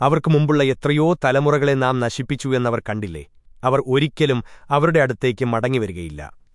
അവർക്ക് മുമ്പുള്ള എത്രയോ തലമുറകളെ നാം നശിപ്പിച്ചു എന്നവർ കണ്ടില്ലേ? അവർ ഒരിക്കലും അവരുടെ അടുത്തേക്ക് മടങ്ങിവരികയില്ല.